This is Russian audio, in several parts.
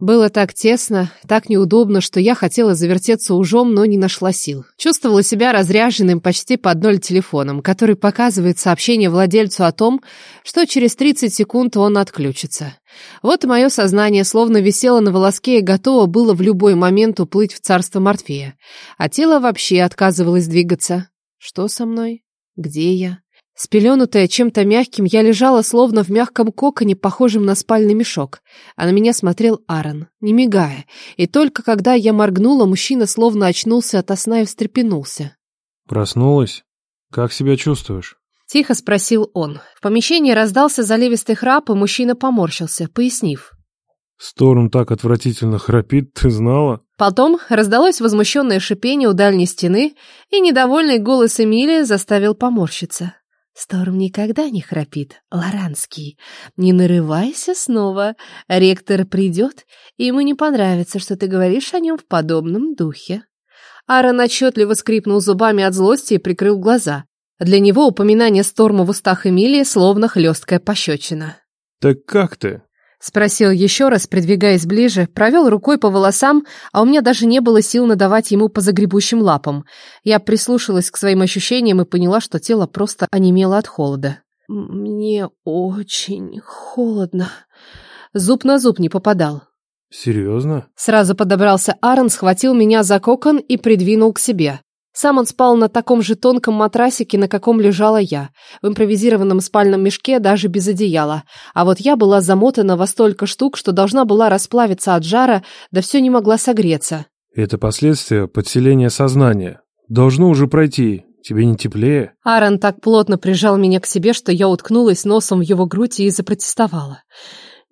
Было так тесно, так неудобно, что я хотела завертеться ужом, но не нашла сил. Чувствовала себя разряженным почти под ноль телефоном, который показывает сообщение владельцу о том, что через 30 секунд он отключится. Вот мое сознание словно висело на волоске и готово было в любой момент уплыть в царство Морфея. А тело вообще отказывалось двигаться. Что со мной? Где я? Спеленутая чем-то мягким, я лежала словно в мягком коконе, похожем на спальный мешок. А на меня смотрел Аарон, не мигая. И только когда я моргнула, мужчина словно очнулся ото сна и встрепенулся. «Проснулась? Как себя чувствуешь?» Тихо спросил он. В помещении раздался заливистый храп, и мужчина поморщился, пояснив. «Сторм так отвратительно храпит, ты знала?» Потом раздалось возмущенное шипение у дальней стены, и недовольный голос Эмилии заставил поморщиться. Сторм никогда не храпит, Лоранский. Не нарывайся снова. Ректор придет, и ему не понравится, что ты говоришь о нем в подобном духе. Аарон отчетливо скрипнул зубами от злости и прикрыл глаза. Для него упоминание Сторма в устах Эмилии словно хлесткая пощечина. «Так как ты?» Спросил еще раз, придвигаясь ближе, провел рукой по волосам, а у меня даже не было сил надавать ему по загребущим лапам. Я прислушалась к своим ощущениям и поняла, что тело просто онемело от холода. «Мне очень холодно». Зуб на зуб не попадал. «Серьезно?» Сразу подобрался Аарон, схватил меня за кокон и придвинул к себе. Сам он спал на таком же тонком матрасике, на каком лежала я, в импровизированном спальном мешке даже без одеяла. А вот я была замотана во столько штук, что должна была расплавиться от жара, да все не могла согреться. Это последствия подселения сознания. Должно уже пройти. Тебе не теплее? Аарон так плотно прижал меня к себе, что я уткнулась носом в его грудь и запротестовала.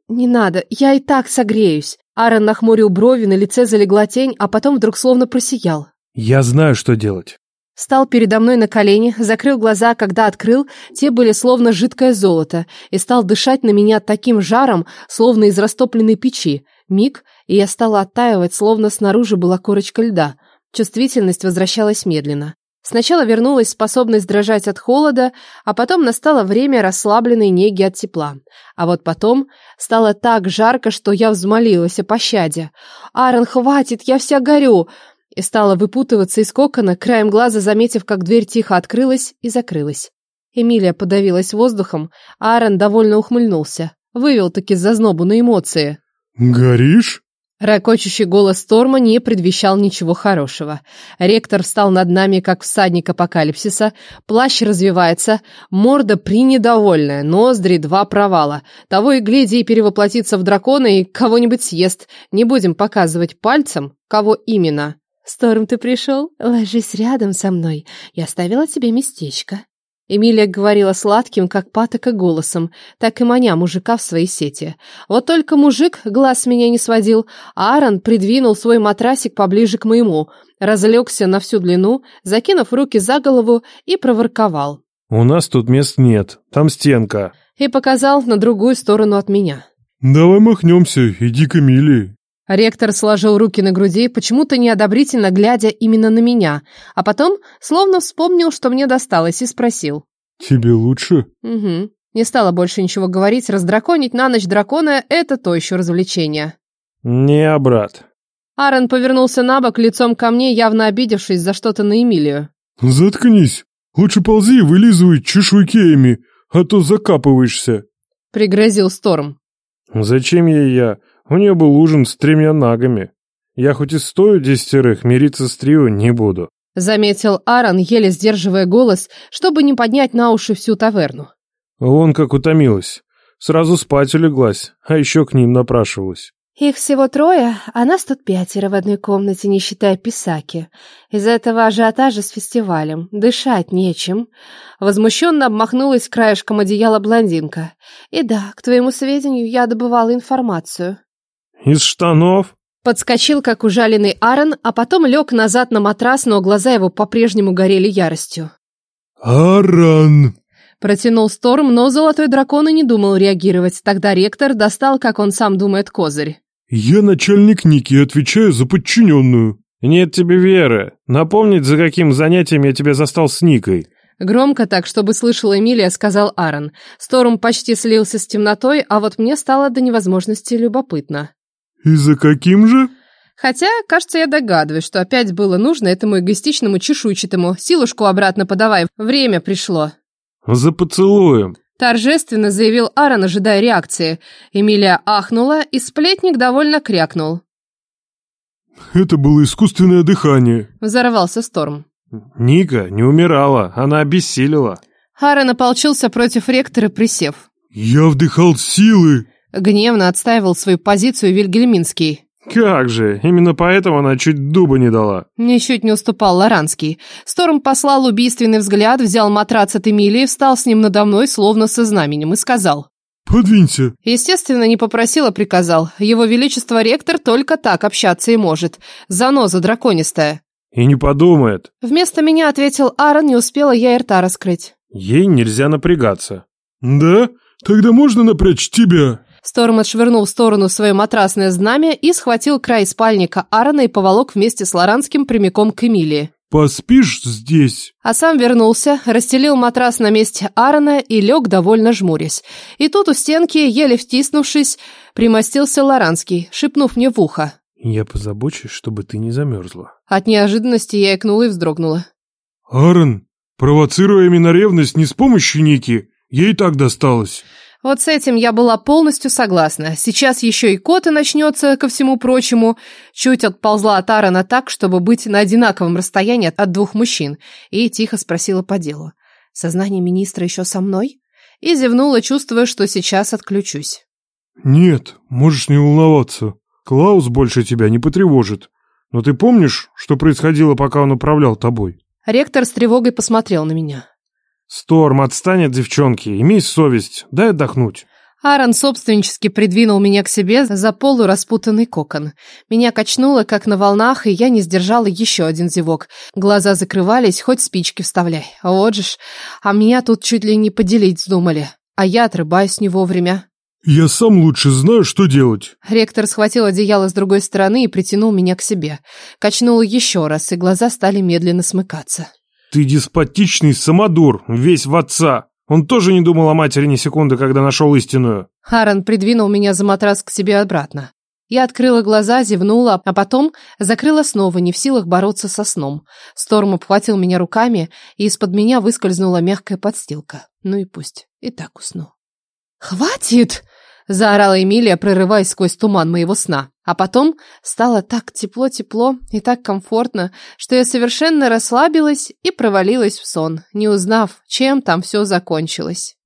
«Не надо, я и так согреюсь». Аарон нахмурил брови, на лице залегла тень, а потом вдруг словно просиял. Я знаю, что делать. Стал передо мной на колени, закрыл глаза, когда открыл, те были словно жидкое золото, и стал дышать на меня таким жаром, словно из растопленной печи. Миг, и я стала оттаивать, словно снаружи была корочка льда. Чувствительность возвращалась медленно. Сначала вернулась способность дрожать от холода, а потом настало время расслабленной неги от тепла. А вот потом стало так жарко, что я взмолилась о пощаде. «Аарон, хватит, я вся горю!» И стала выпутываться из кокона, краем глаза заметив, как дверь тихо открылась и закрылась. Эмилия подавилась воздухом, а Аарон довольно ухмыльнулся. Вывел-таки зазнобу на эмоции. «Горишь?» Ракочущий голос Торма не предвещал ничего хорошего. Ректор встал над нами, как всадник апокалипсиса, плащ развивается, морда принедовольная, ноздри два провала. Того и гляди и перевоплотится в дракона и кого-нибудь съест. Не будем показывать пальцем, кого именно. «Сторм, ты пришел? Ложись рядом со мной. Я оставила тебе местечко». Эмилия говорила сладким, как патока, голосом, так и маня мужика в своей сети. Вот только мужик глаз меня не сводил, а Аарон придвинул свой матрасик поближе к моему, разлегся на всю длину, закинув руки за голову и проворковал. «У нас тут мест нет, там стенка». И показал на другую сторону от меня. «Давай махнемся, иди к Эмилии». Ректор сложил руки на груди, почему-то неодобрительно глядя именно на меня, а потом словно вспомнил, что мне досталось, и спросил. «Тебе лучше?» «Угу». Не стала больше ничего говорить, раздраконить на ночь дракона — это то еще развлечение. «Не, брат». Аарон повернулся на бок, лицом ко мне, явно обидевшись за что-то на Эмилию. «Заткнись. Лучше ползи и вылизывай чешуйки Эми, а то закапываешься», — пригрозил Сторм. «Зачем ей я? У нее был ужин с тремя нагами. Я хоть и стою десятерых, мириться с трио не буду. Заметил Аарон, еле сдерживая голос, чтобы не поднять на уши всю таверну. Вон как утомилась. Сразу спать улеглась, а еще к ним напрашивалась. Их всего трое, а нас тут пятеро в одной комнате, не считая писаки. Из-за этого ажиотажа с фестивалем. Дышать нечем. Возмущенно обмахнулась краешком одеяла блондинка. И да, к твоему сведению, я добывала информацию. «Из штанов?» Подскочил, как ужаленный Аарон, а потом лег назад на матрас, но глаза его по-прежнему горели яростью. «Аарон!» Протянул Сторм, но золотой дракон и не думал реагировать. Тогда ректор достал, как он сам думает, козырь. «Я начальник Ники и отвечаю за подчиненную». «Нет тебе веры. Напомнить, за каким занятием я тебя застал с Никой». Громко так, чтобы слышала Эмилия, сказал Аарон. Сторм почти слился с темнотой, а вот мне стало до невозможности любопытно. И за каким же? Хотя, кажется, я догадываюсь, что опять было нужно этому эгоистичному чешуйчатому. Силушку обратно подавай, время пришло. За поцелуем. Торжественно заявил Аарон, ожидая реакции. Эмилия ахнула, и сплетник довольно крякнул. Это было искусственное дыхание. Взорвался Сторм. Ника не умирала, она обессилила. Аарон ополчился против ректора, присев. Я вдыхал силы. Гневно отстаивал свою позицию Вильгельминский. Как же, именно поэтому она чуть дуба не дала. Ничуть не уступал Лоранский. Сторм послал убийственный взгляд, взял матрац от Эмилии, встал с ним надо мной, словно со знаменем, и сказал. «Подвинься». Естественно, не попросил, а приказал. Его Величество Ректор только так общаться и может. Заноза драконистая. И не подумает. Вместо меня ответил Аарон, не успела я и рта раскрыть. Ей нельзя напрягаться. «Да? Тогда можно напрячь тебя?» Сторм отшвырнул в сторону свое матрасное знамя и схватил край спальника Аарона и поволок вместе с Лоранским прямиком к Эмилии. «Поспишь здесь?» А сам вернулся, расстелил матрас на месте Аарона и лег, довольно жмурясь. И тут у стенки, еле втиснувшись, примостился Лоранский, шепнув мне в ухо. «Я позабочусь, чтобы ты не замерзла». От неожиданности я икнула и вздрогнула. «Аарон, провоцируя меня на ревность не с помощью Ники, ей так досталось». Вот с этим я была полностью согласна. Сейчас еще и кота начнется, ко всему прочему. Чуть отползла от Аарона так, чтобы быть на одинаковом расстоянии от двух мужчин, и тихо спросила по делу. «Сознание министра еще со мной?» И зевнула, чувствуя, что сейчас отключусь. «Нет, можешь не волноваться. Клаус больше тебя не потревожит. Но ты помнишь, что происходило, пока он управлял тобой?» Ректор с тревогой посмотрел на меня. «Сторм, отстань от девчонки, имей совесть, дай отдохнуть». Аарон собственнически придвинул меня к себе за полураспутанный кокон. Меня качнуло, как на волнах, и я не сдержала еще один зевок. Глаза закрывались, хоть спички вставляй. Вот же ж, а меня тут чуть ли не поделить вздумали. А я отрыбаюсь не вовремя. «Я сам лучше знаю, что делать». Ректор схватил одеяло с другой стороны и притянул меня к себе. Качнул еще раз, и глаза стали медленно смыкаться. «Ты деспотичный самодур, весь в отца. Он тоже не думал о матери ни секунды, когда нашел истинную». Харан придвинул меня за матрас к себе обратно. Я открыла глаза, зевнула, а потом закрыла снова, не в силах бороться со сном. Сторм обхватил меня руками, и из-под меня выскользнула мягкая подстилка. Ну и пусть, и так усну. «Хватит!» – заорала Эмилия, прорываясь сквозь туман моего сна. А потом стало так тепло-тепло и так комфортно, что я совершенно расслабилась и провалилась в сон, не узнав, чем там все закончилось.